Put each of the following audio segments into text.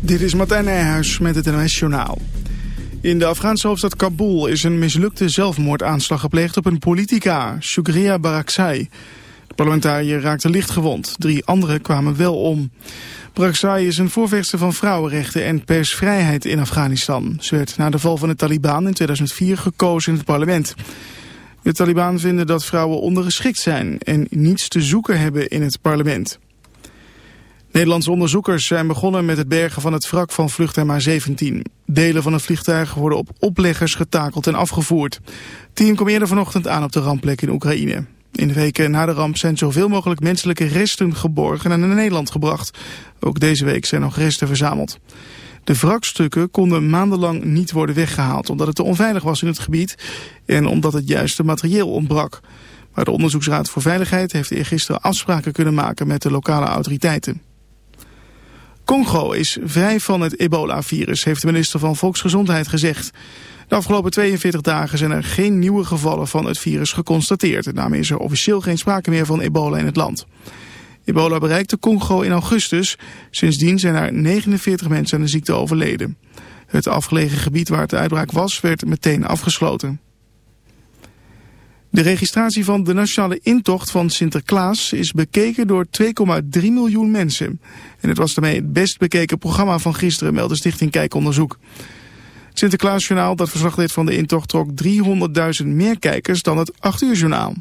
Dit is Martijn Nijhuis met het NOS. In de Afghaanse hoofdstad Kabul is een mislukte zelfmoordaanslag gepleegd op een politica, Shukriya Barakzai. De parlementariër raakte licht gewond, drie anderen kwamen wel om. Barakzai is een voorvechter van vrouwenrechten en persvrijheid in Afghanistan. Ze werd na de val van de Taliban in 2004 gekozen in het parlement. De Taliban vinden dat vrouwen ondergeschikt zijn en niets te zoeken hebben in het parlement. Nederlandse onderzoekers zijn begonnen met het bergen van het wrak van vlucht MH17. Delen van het vliegtuig worden op opleggers getakeld en afgevoerd. Het team kwam eerder vanochtend aan op de rampplek in Oekraïne. In de weken na de ramp zijn zoveel mogelijk menselijke resten geborgen en naar Nederland gebracht. Ook deze week zijn nog resten verzameld. De wrakstukken konden maandenlang niet worden weggehaald omdat het te onveilig was in het gebied en omdat het juiste materieel ontbrak. Maar de Onderzoeksraad voor Veiligheid heeft eergisteren afspraken kunnen maken met de lokale autoriteiten. Congo is vrij van het ebola-virus, heeft de minister van Volksgezondheid gezegd. De afgelopen 42 dagen zijn er geen nieuwe gevallen van het virus geconstateerd. Daarmee is er officieel geen sprake meer van ebola in het land. Ebola bereikte Congo in augustus. Sindsdien zijn er 49 mensen aan de ziekte overleden. Het afgelegen gebied waar de uitbraak was, werd meteen afgesloten. De registratie van de nationale intocht van Sinterklaas is bekeken door 2,3 miljoen mensen. En het was daarmee het best bekeken programma van gisteren, meldde Stichting Kijkonderzoek. Het Sinterklaasjournaal dat verslag deed van de intocht trok 300.000 meer kijkers dan het 8 uur journaal.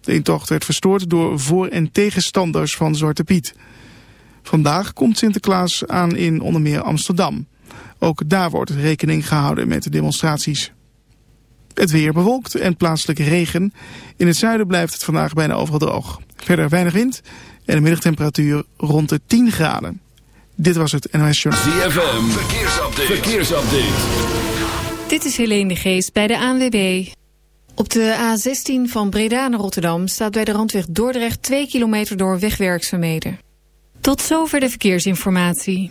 De intocht werd verstoord door voor- en tegenstanders van Zwarte Piet. Vandaag komt Sinterklaas aan in onder meer Amsterdam. Ook daar wordt rekening gehouden met de demonstraties. Het weer bewolkt en plaatselijke regen. In het zuiden blijft het vandaag bijna overal droog. Verder weinig wind en de middagtemperatuur rond de 10 graden. Dit was het NOS Journal. ZFM, verkeersupdate. verkeersupdate. Dit is Helene de Geest bij de ANWB. Op de A16 van Breda naar Rotterdam staat bij de randweg Dordrecht 2 kilometer door wegwerkzaamheden. Tot zover de verkeersinformatie.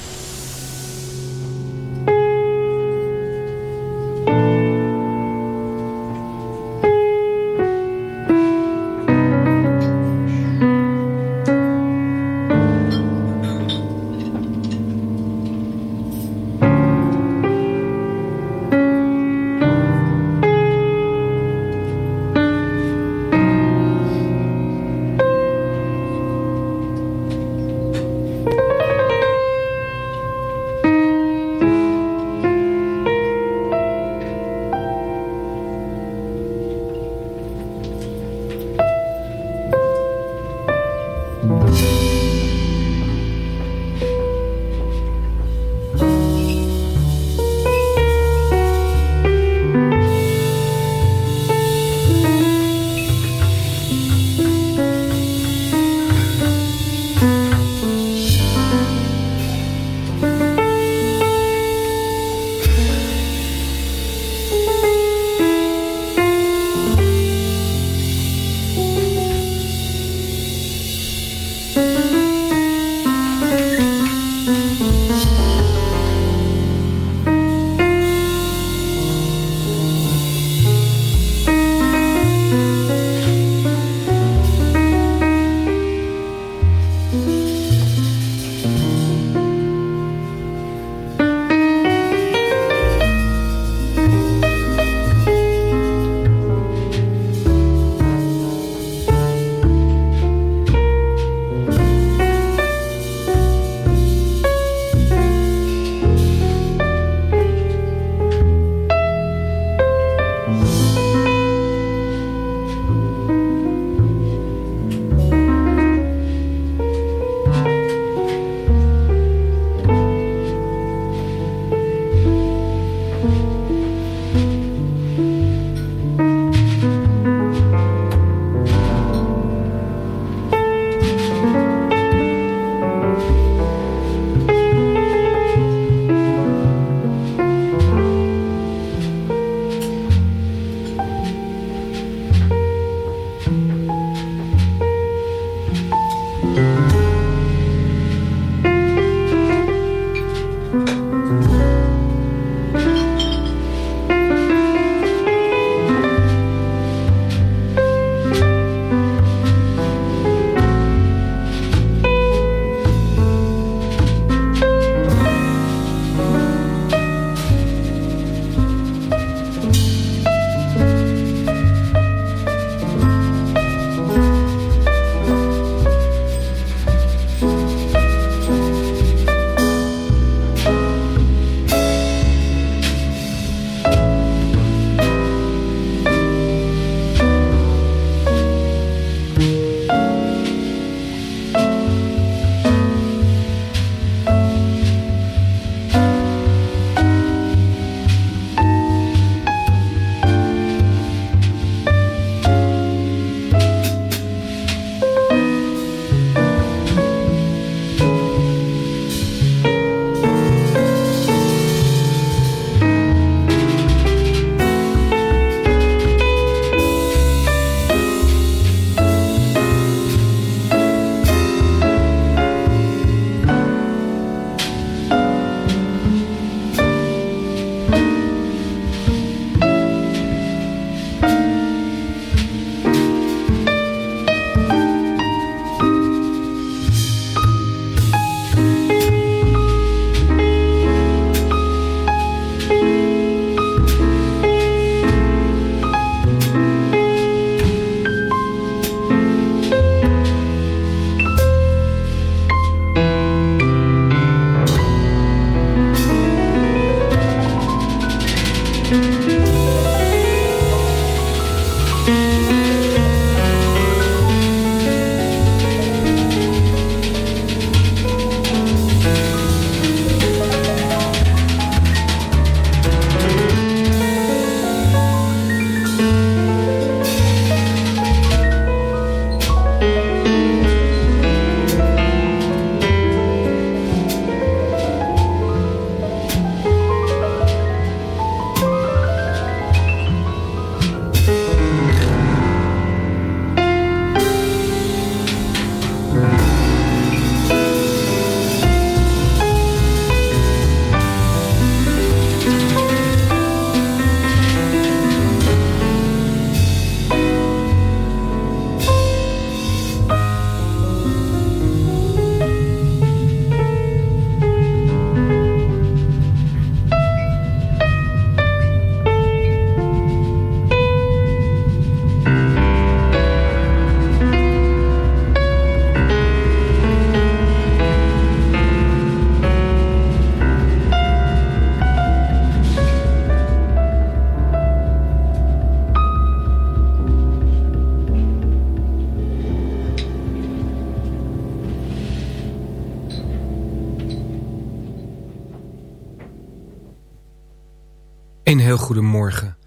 Een heel goede morgen.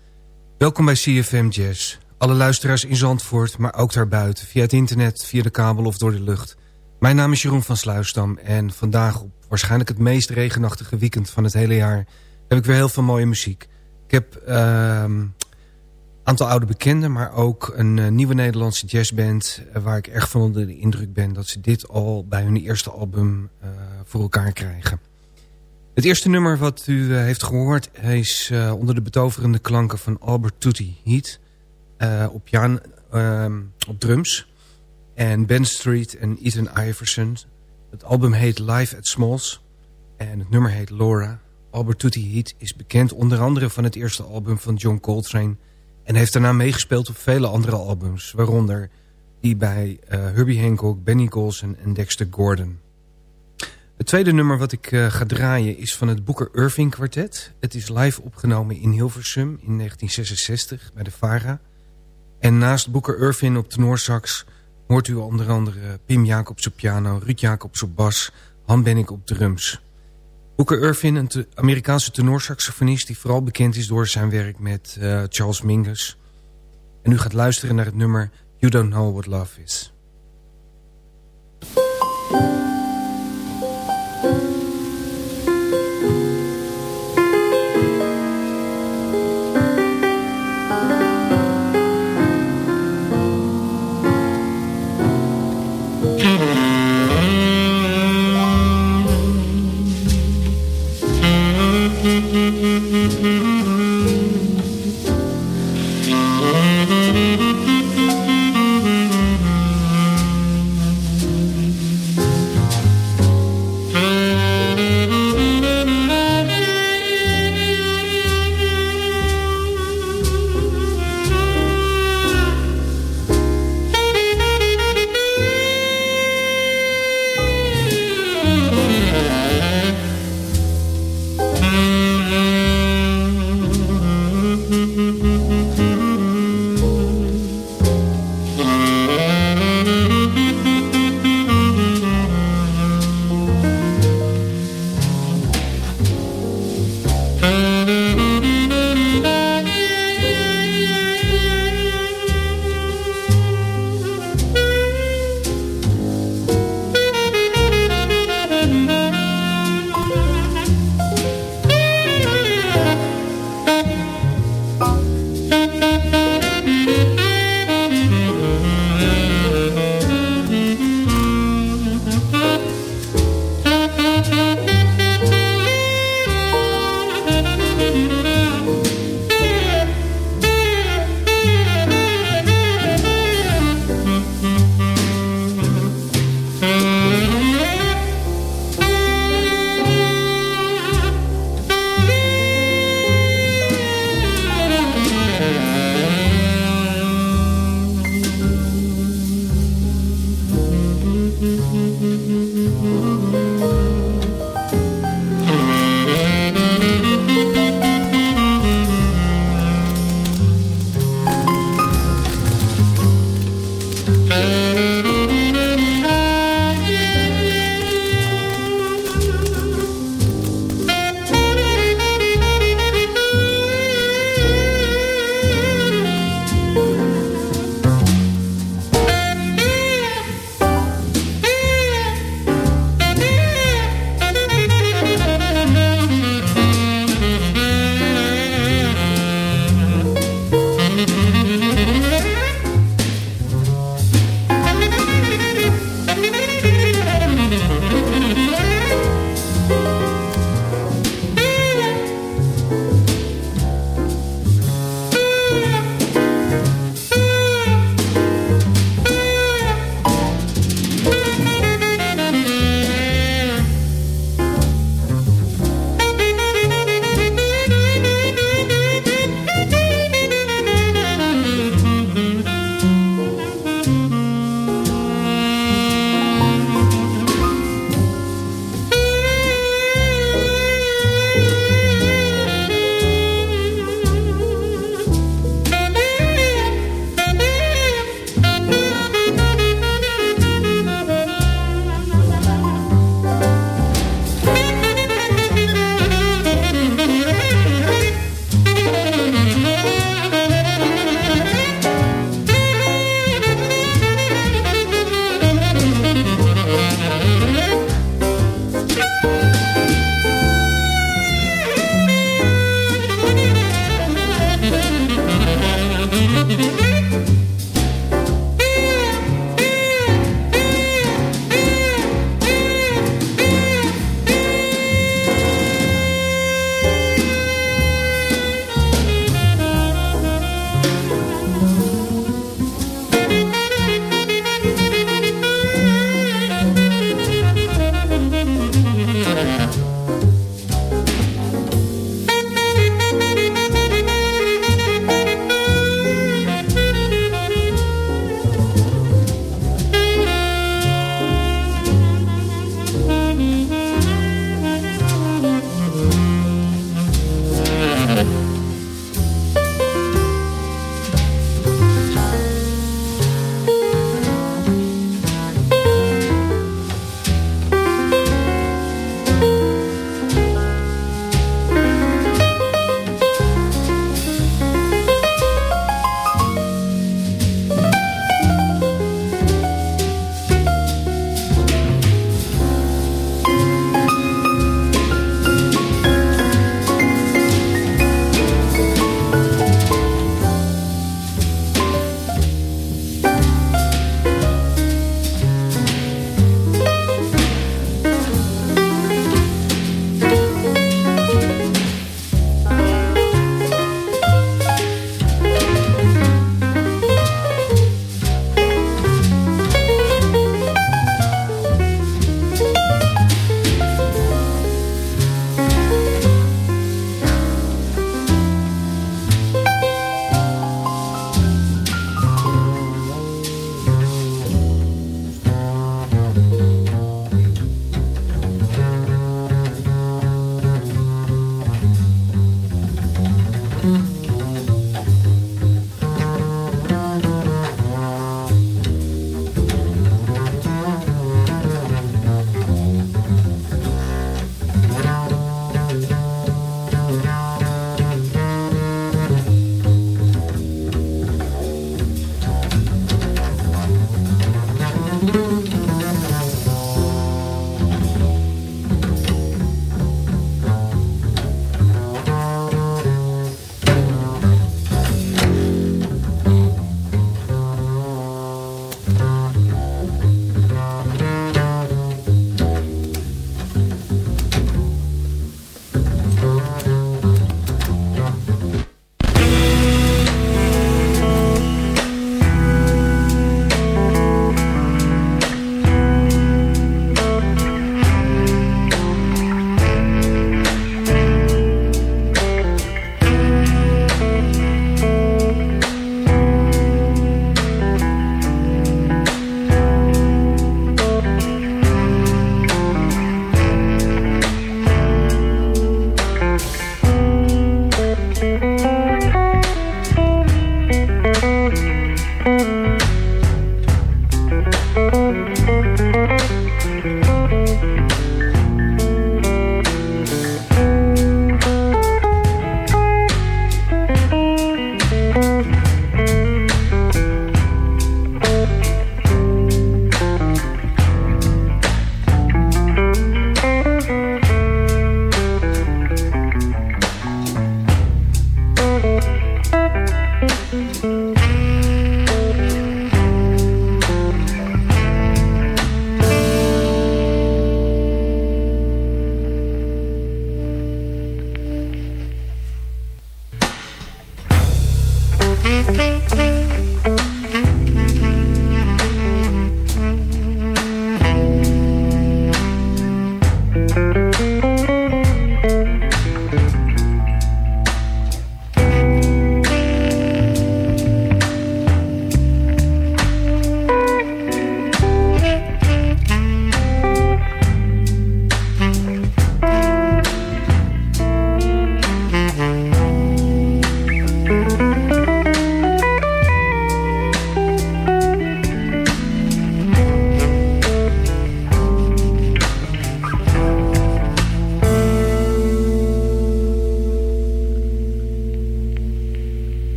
Welkom bij CFM Jazz. Alle luisteraars in Zandvoort, maar ook daarbuiten. Via het internet, via de kabel of door de lucht. Mijn naam is Jeroen van Sluisdam. En vandaag op waarschijnlijk het meest regenachtige weekend van het hele jaar... heb ik weer heel veel mooie muziek. Ik heb een uh, aantal oude bekenden, maar ook een uh, nieuwe Nederlandse jazzband... Uh, waar ik erg van onder de indruk ben dat ze dit al bij hun eerste album uh, voor elkaar krijgen. Het eerste nummer wat u uh, heeft gehoord is uh, onder de betoverende klanken van Albert Tutti Heat uh, op, Jan, op drums en Ben Street en Ethan Iverson. Het album heet Live at Smalls en het nummer heet Laura. Albert Tutti Heat is bekend onder andere van het eerste album van John Coltrane en heeft daarna meegespeeld op vele andere albums, waaronder die bij Herbie Hancock, Benny Golson en Dexter Gordon. Het tweede nummer wat ik uh, ga draaien is van het Booker Irving kwartet. Het is live opgenomen in Hilversum in 1966 bij de VARA. En naast Booker Irving op tenorsax hoort u onder andere Pim Jacobs op piano, Ruud Jacobs op bas, Han Bennik op drums. Booker Irving, een te Amerikaanse tenorsaxofonist die vooral bekend is door zijn werk met uh, Charles Mingus. En u gaat luisteren naar het nummer You Don't Know What Love Is.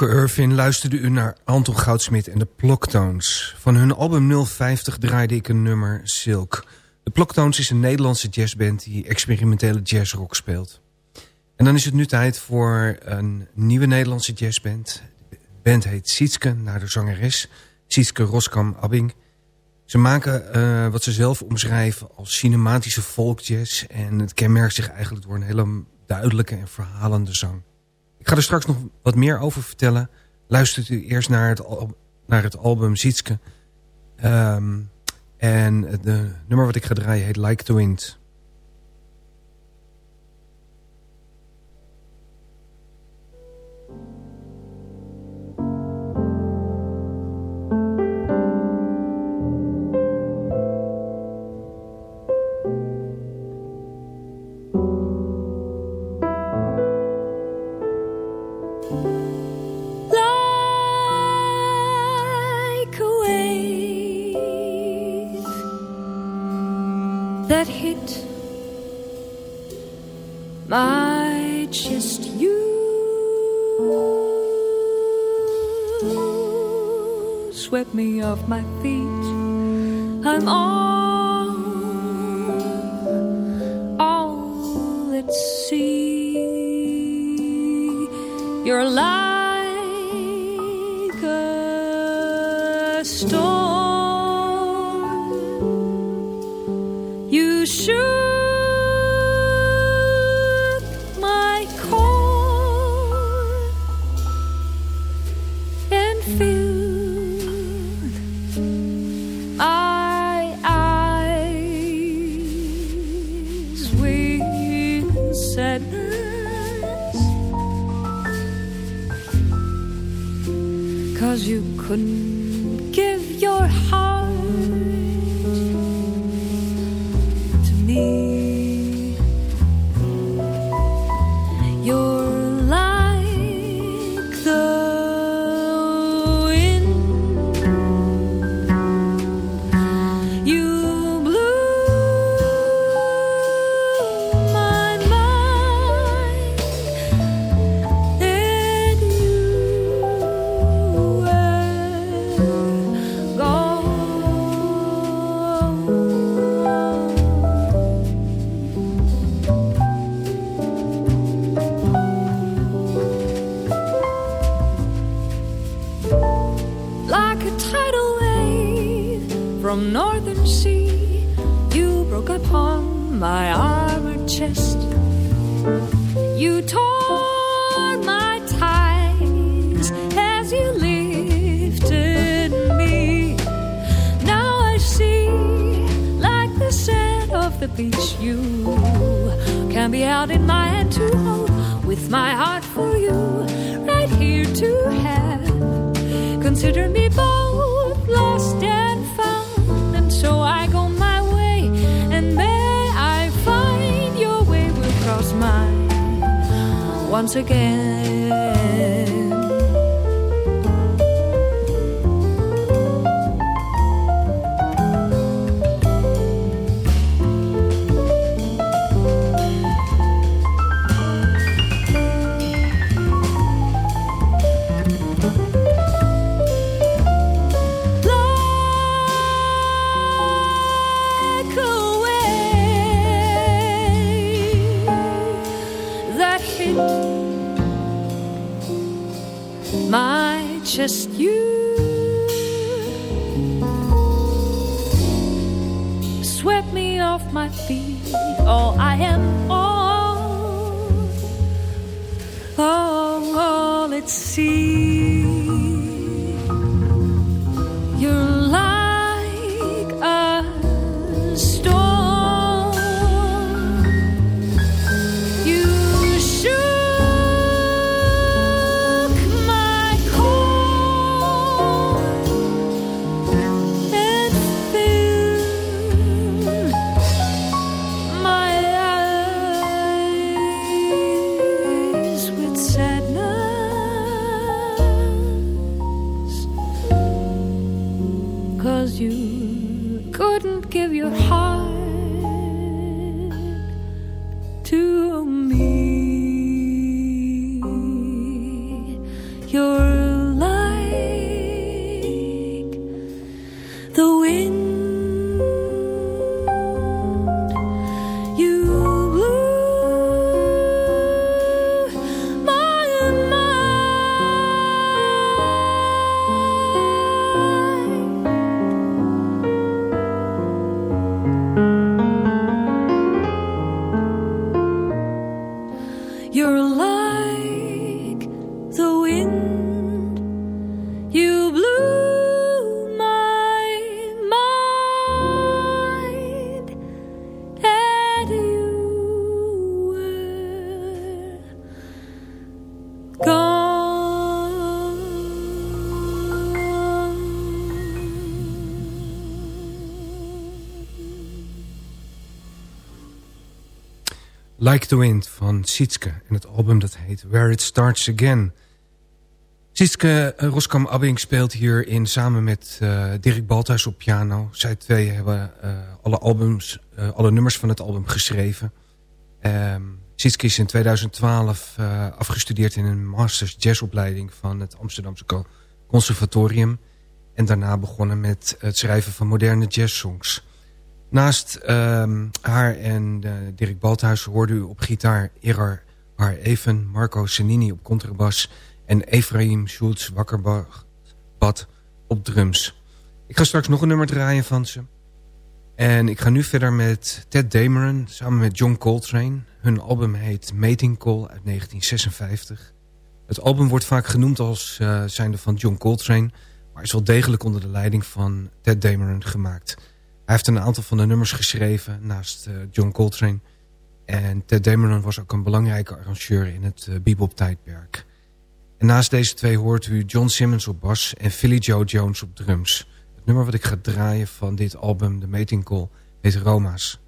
Booker Irvin luisterde u naar Anton Goudsmit en de Ploktones. Van hun album 050 draaide ik een nummer Silk. De Ploktones is een Nederlandse jazzband die experimentele jazzrock speelt. En dan is het nu tijd voor een nieuwe Nederlandse jazzband. De band heet Sietske, naar de zangeres Sietske Roskam-Abbing. Ze maken uh, wat ze zelf omschrijven als cinematische folkjazz... en het kenmerkt zich eigenlijk door een hele duidelijke en verhalende zang. Ik ga er straks nog wat meer over vertellen. Luistert u eerst naar het, naar het album Zietske. Um, en de nummer wat ik ga draaien heet Like the Wind. Me off my feet. I'm all all at sea. You're like couldn't free. Like the Wind van Sietske. En het album dat heet Where It Starts Again. Sietske uh, Roskam Abbing speelt hierin samen met uh, Dirk Balthuis op piano. Zij twee hebben uh, alle, albums, alle nummers van het album geschreven. Um, is in 2012 afgestudeerd in een masters jazzopleiding van het Amsterdamse Conservatorium. En daarna begonnen met het schrijven van moderne jazzsongs. Naast um, haar en uh, Dirk Balthuis hoorde u op gitaar Erar Har Even, Marco Senini op contrabas en Efraim Schultz Wakkerbad op drums. Ik ga straks nog een nummer draaien van ze. En ik ga nu verder met Ted Dameron samen met John Coltrane. Hun album heet Mating Call uit 1956. Het album wordt vaak genoemd als uh, zijnde van John Coltrane... maar is wel degelijk onder de leiding van Ted Dameron gemaakt... Heeft een aantal van de nummers geschreven naast uh, John Coltrane. En Ted Dameron was ook een belangrijke arrangeur in het uh, bebop-tijdperk. En naast deze twee hoort u John Simmons op bas en Philly Joe Jones op drums. Het nummer wat ik ga draaien van dit album, The Mating Call, heet Roma's.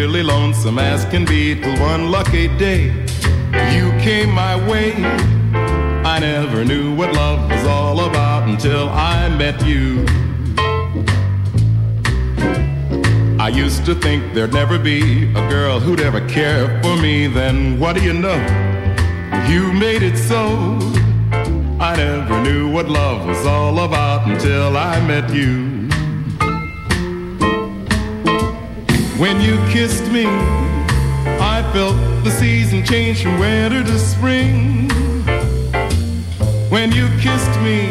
Really lonesome as can be till one lucky day you came my way. I never knew what love was all about until I met you. I used to think there'd never be a girl who'd ever care for me. Then what do you know? You made it so. I never knew what love was all about until I met you. When you kissed me, I felt the season change from winter to spring. When you kissed me,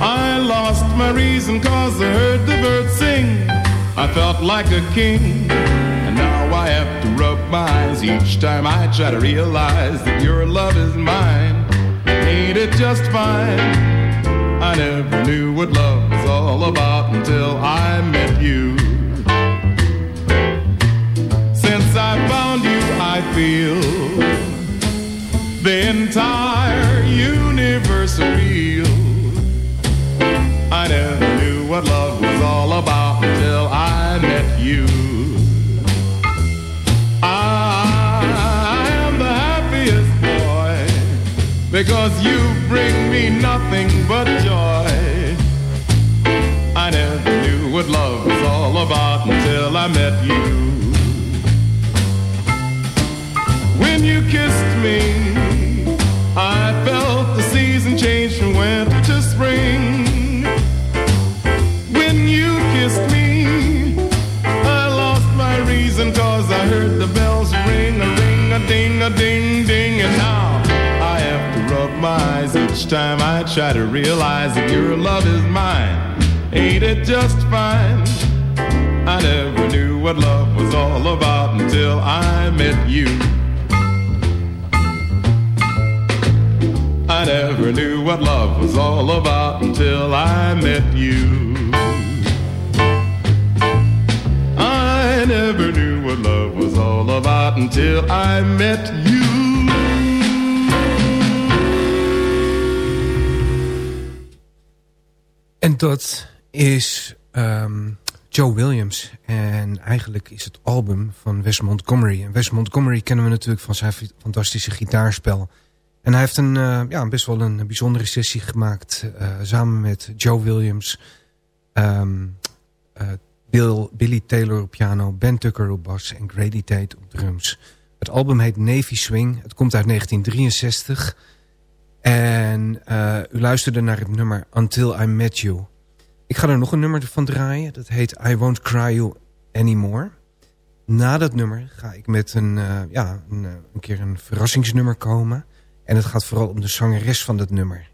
I lost my reason cause I heard the birds sing. I felt like a king, and now I have to rub my eyes each time I try to realize that your love is mine. Ain't it just fine? I never knew what love was all about until I met you. Feel the entire universe real. I never knew what love was all about until I met you. I am the happiest boy because you bring me nothing but joy. Time I try to realize that your love is mine. Ain't it just fine? I never knew what love was all about until I met you. I never knew what love was all about until I met you. I never knew what love was all about until I met you. Dat is ehm, Joe Williams. En eigenlijk is het album van Wes Montgomery. En Wes Montgomery kennen we natuurlijk van zijn fantastische gitaarspel. En hij heeft een, uh, ja, best wel een bijzondere sessie gemaakt... Uh, samen met Joe Williams, um, uh, Bill, Billy Taylor op piano... Ben Tucker op bas en Grady Tate op drums. Het album heet Navy Swing. Het komt uit 1963... En u luisterde naar het nummer Until I Met You. Ik ga er nog een nummer van draaien. Dat heet I Won't Cry You Anymore. Na dat nummer ga ik met een, uh, ja, een, een, keer een verrassingsnummer komen. En het gaat vooral om de zangeres van dat nummer.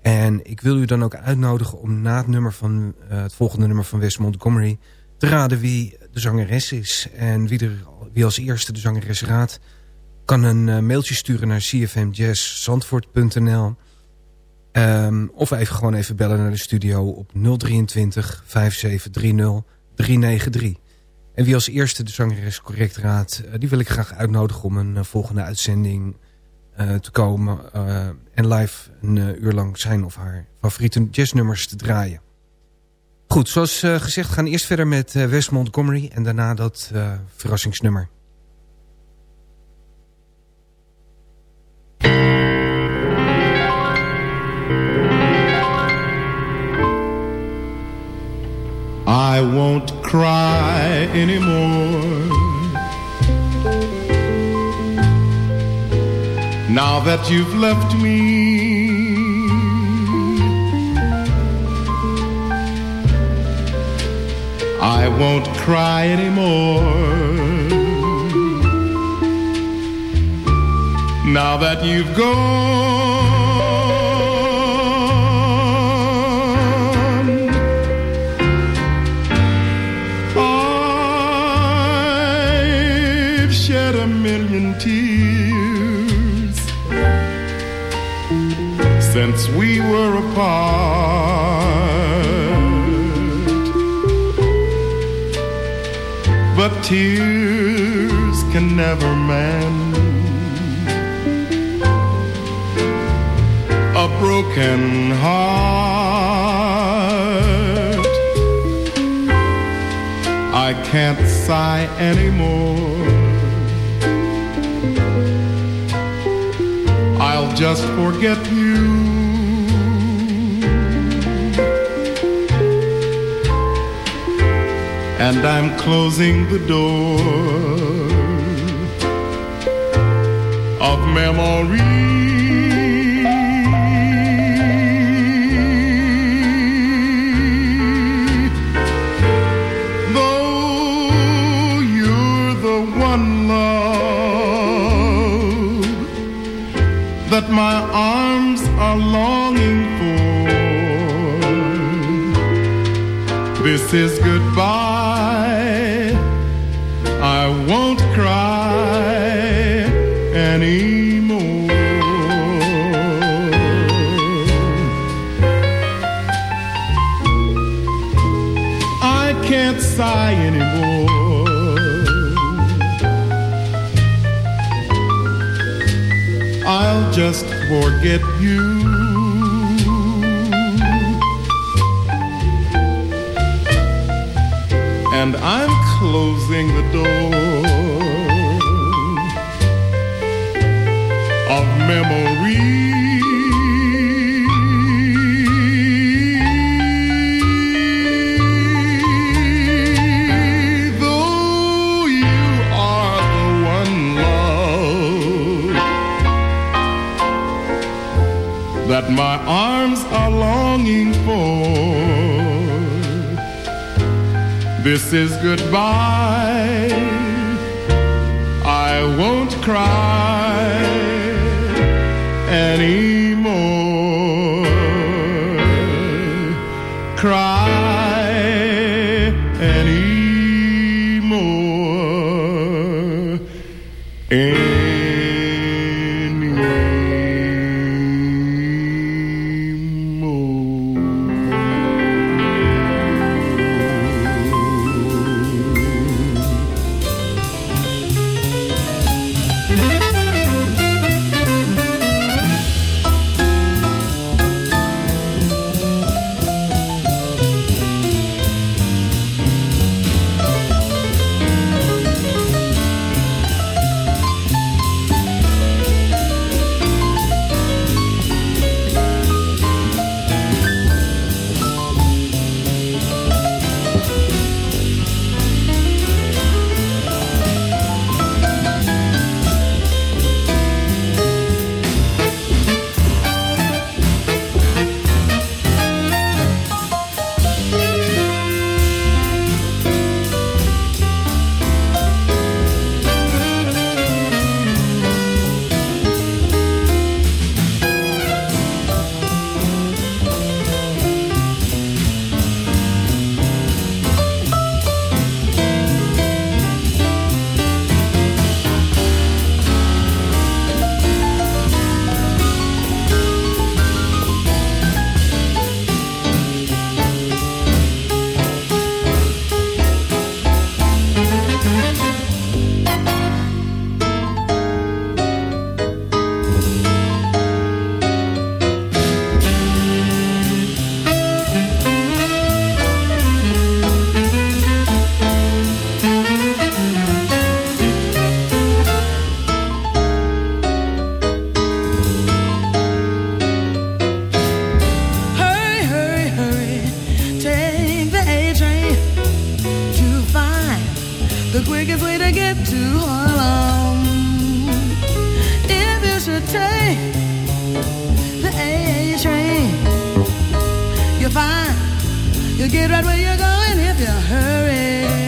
En ik wil u dan ook uitnodigen om na het, nummer van, uh, het volgende nummer van Wes Montgomery... te raden wie de zangeres is. En wie, er, wie als eerste de zangeres raadt kan een mailtje sturen naar cfmjazzzandvoort.nl. Um, of even gewoon even bellen naar de studio op 023 5730 393. En wie als eerste de zangeres correct raadt... Uh, die wil ik graag uitnodigen om een uh, volgende uitzending te komen... en live een uur lang zijn of haar favoriete jazznummers te draaien. Goed, zoals gezegd gaan we eerst verder met Wes Montgomery... en daarna dat verrassingsnummer. I won't cry anymore. Now that you've left me, I won't cry anymore. Now that you've gone. Since we were apart. But tears can never mend a broken heart. I can't sigh anymore. I'll just forget And I'm closing the door of memory. Though you're the one love that my arms are longing for. This is goodbye. Forget you. And I'm closing the door of memory. My arms are longing for. This is goodbye. I won't cry the quickest way to get to Harlem. If you should take the A train, you'll find you'll get right where you're going if you hurry.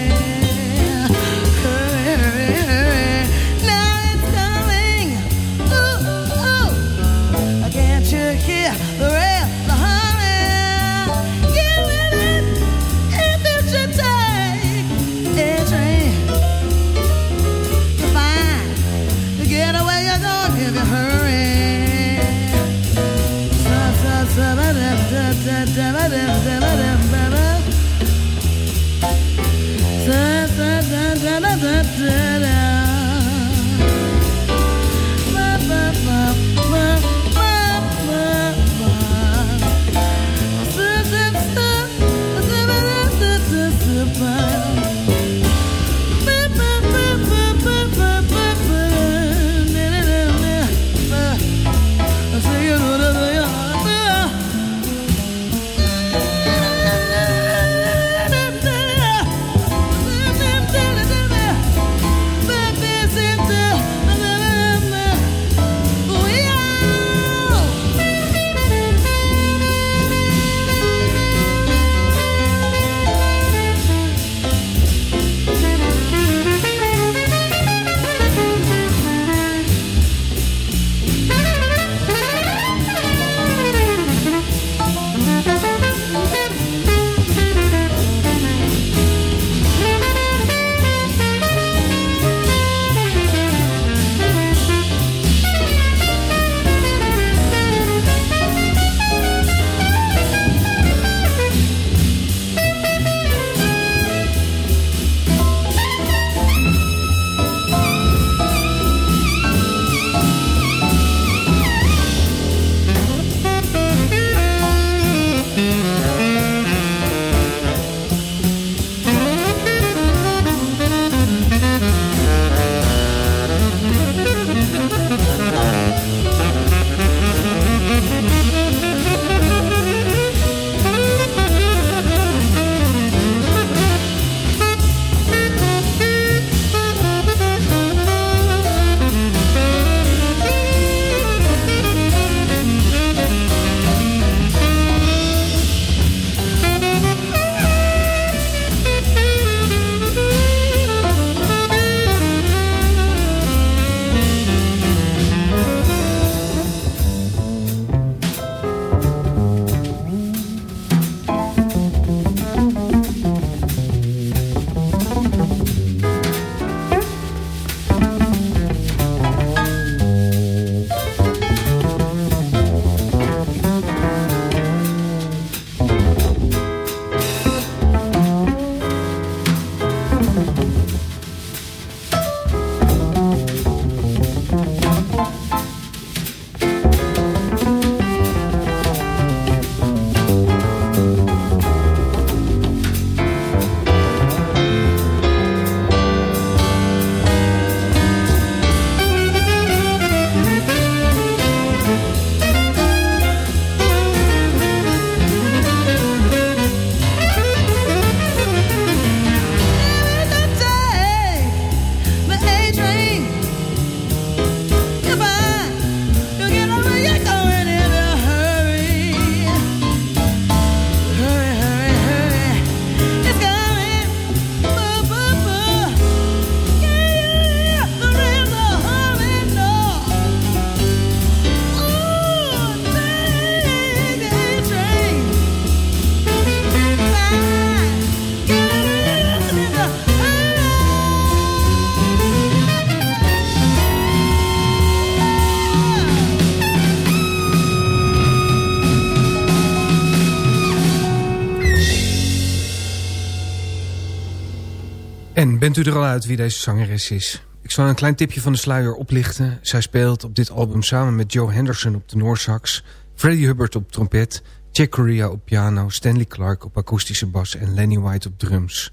Bent u er al uit wie deze zangeres is? Ik zal een klein tipje van de sluier oplichten. Zij speelt op dit album samen met Joe Henderson op de Noorsax... Freddie Hubbard op trompet, Jack Corea op piano... Stanley Clark op akoestische bas en Lenny White op drums.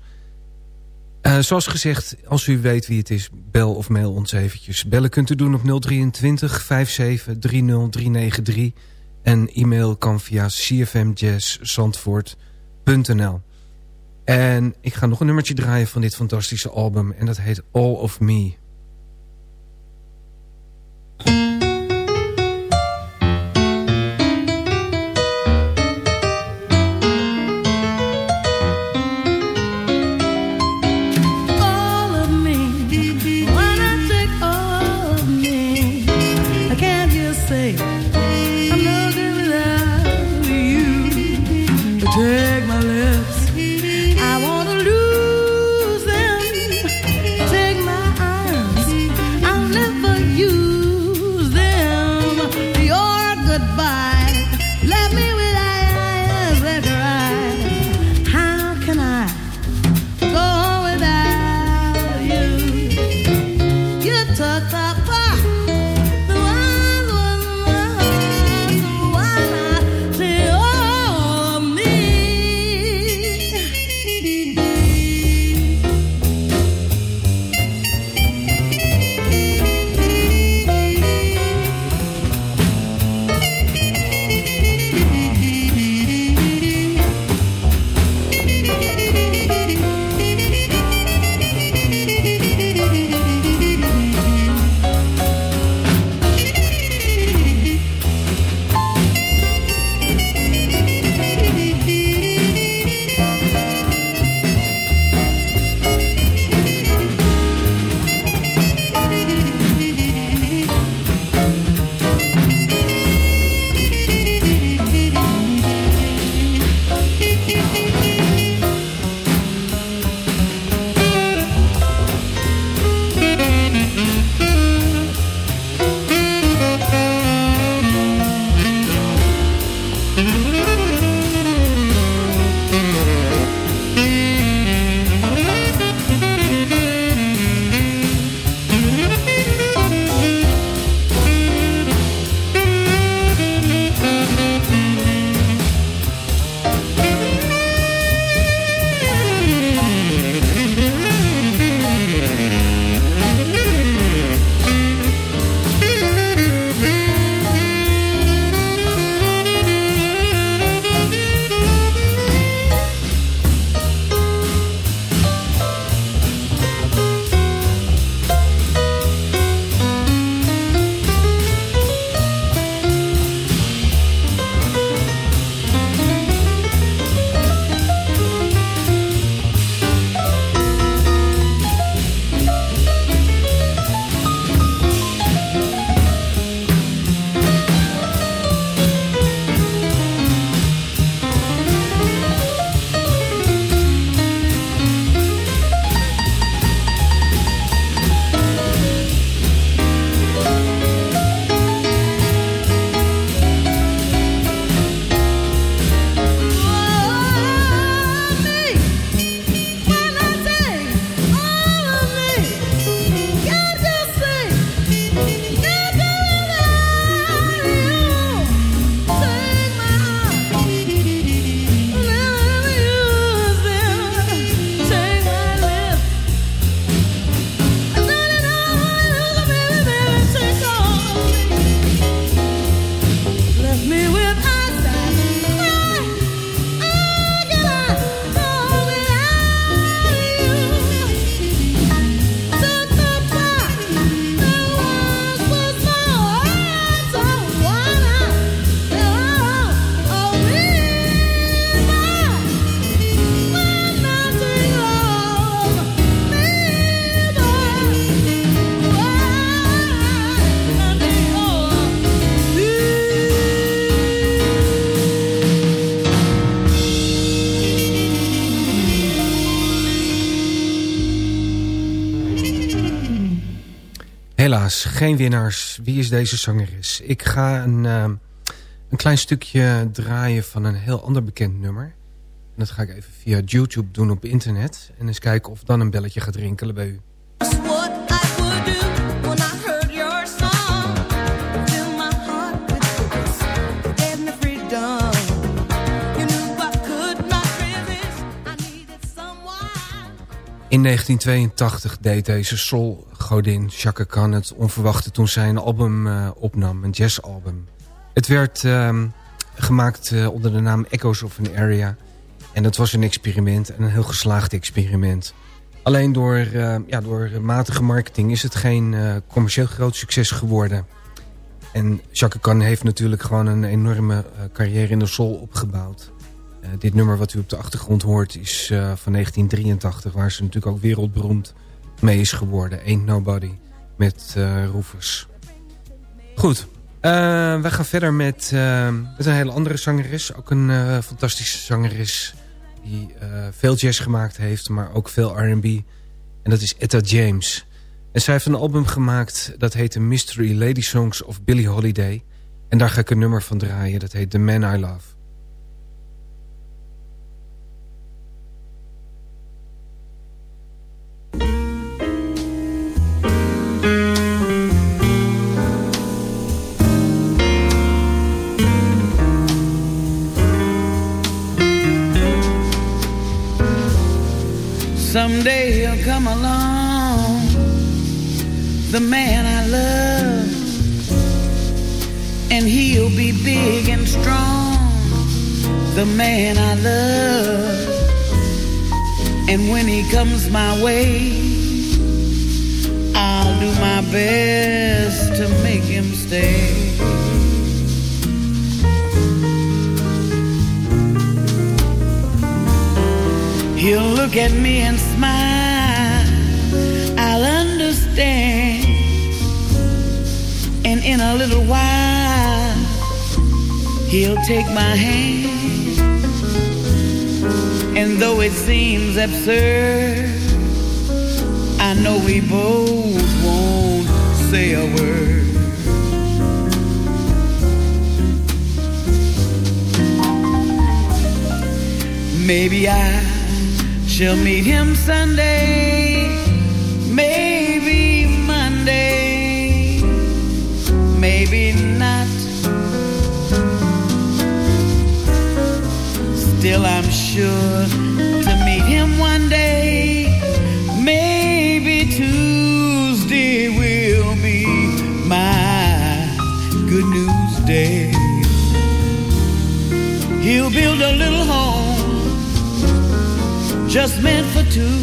Uh, zoals gezegd, als u weet wie het is, bel of mail ons eventjes. Bellen kunt u doen op 023 57 30 393... en e-mail kan via cfmjazzzandvoort.nl. En ik ga nog een nummertje draaien van dit fantastische album. En dat heet All of Me. Geen winnaars. Wie is deze zangeres? Ik ga een, uh, een klein stukje draaien van een heel ander bekend nummer. dat ga ik even via YouTube doen op internet. En eens kijken of dan een belletje gaat rinkelen bij u. In 1982 deed deze soul-godin Chaka Khan het onverwachte toen zij een album uh, opnam, een jazzalbum. Het werd uh, gemaakt uh, onder de naam Echoes of an Area. En dat was een experiment en een heel geslaagd experiment. Alleen door, uh, ja, door matige marketing is het geen commercieel groot succes geworden. En Chaka Khan heeft natuurlijk gewoon een enorme carrière in de soul opgebouwd. Dit nummer wat u op de achtergrond hoort is van 1983... waar ze natuurlijk ook wereldberoemd mee is geworden. Ain't Nobody met uh, Rufus. Goed, we gaan verder met, met een hele andere zangeres. Ook een fantastische zangeres die veel jazz gemaakt heeft... maar ook veel R&B. En dat is Etta James. En zij heeft een album gemaakt dat heet The Mystery Lady Songs of Billie Holiday. En daar ga ik een nummer van draaien. Dat heet The Man I Love. Someday he'll come along, the man I love, and he'll be big and strong, the man I love. And when he comes my way, I'll do my best to make him stay. He'll look at me and smile. I'll understand. And in a little while, he'll take my hand. And though it seems absurd, I know we both won't say a word. Maybe I She'll meet him Sunday, maybe Monday, maybe not. Still, I'm sure to meet him one day, just meant for two,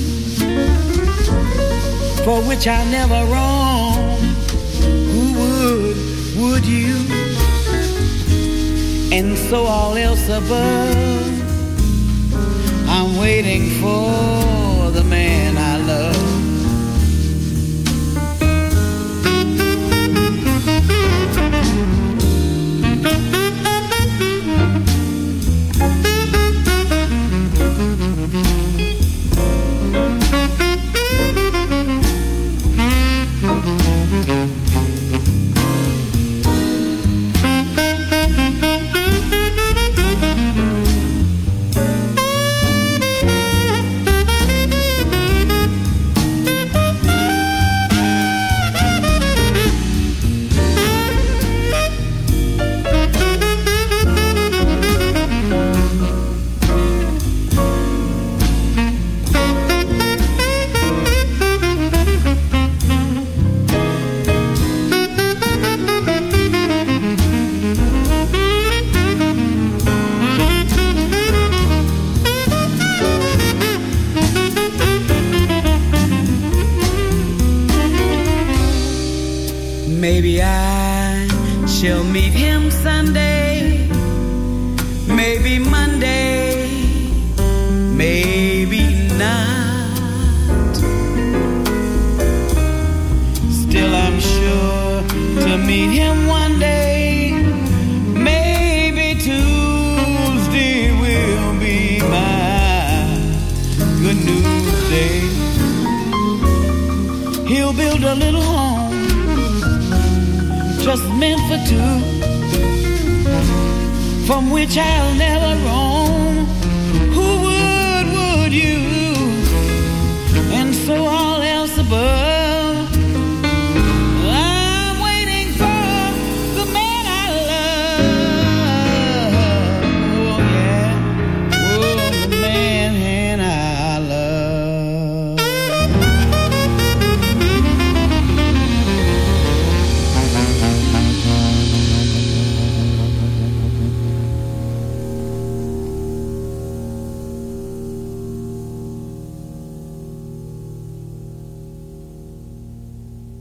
for which I never wrong. Who would, would you? And so all else above, I'm waiting for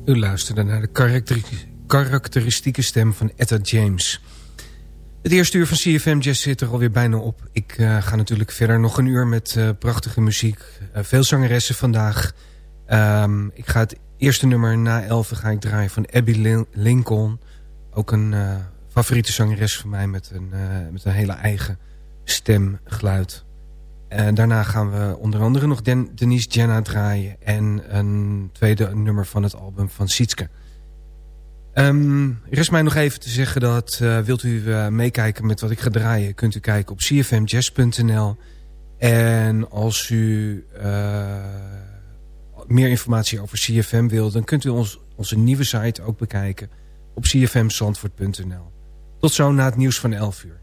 U luisterde naar de karakter- karakteristieke stem van Etta James. Het eerste uur van CFM Jazz zit er alweer bijna op. Ik eh, ga natuurlijk verder nog een uur met eh, prachtige muziek. Eh, veel zangeressen vandaag. Ehm, ik ga het eerste nummer na 11 ga ik draaien van Abby Lin- Lincoln. Ook een favoriete zangeres van mij met een, met een hele eigen stemgeluid. En daarna gaan we onder andere nog Den- Denise Jenna draaien... en een tweede nummer van het album van Sietske. Ehm, er is mij nog even te zeggen dat eh, wilt u eh, meekijken met wat ik ga draaien... kunt u kijken op cfmjazz.nl. En als u eh, meer informatie over CFM wilt... dan kunt u ons, onze nieuwe site ook bekijken op cfmzandvoort.nl. Tot zo na het nieuws van 11 uur.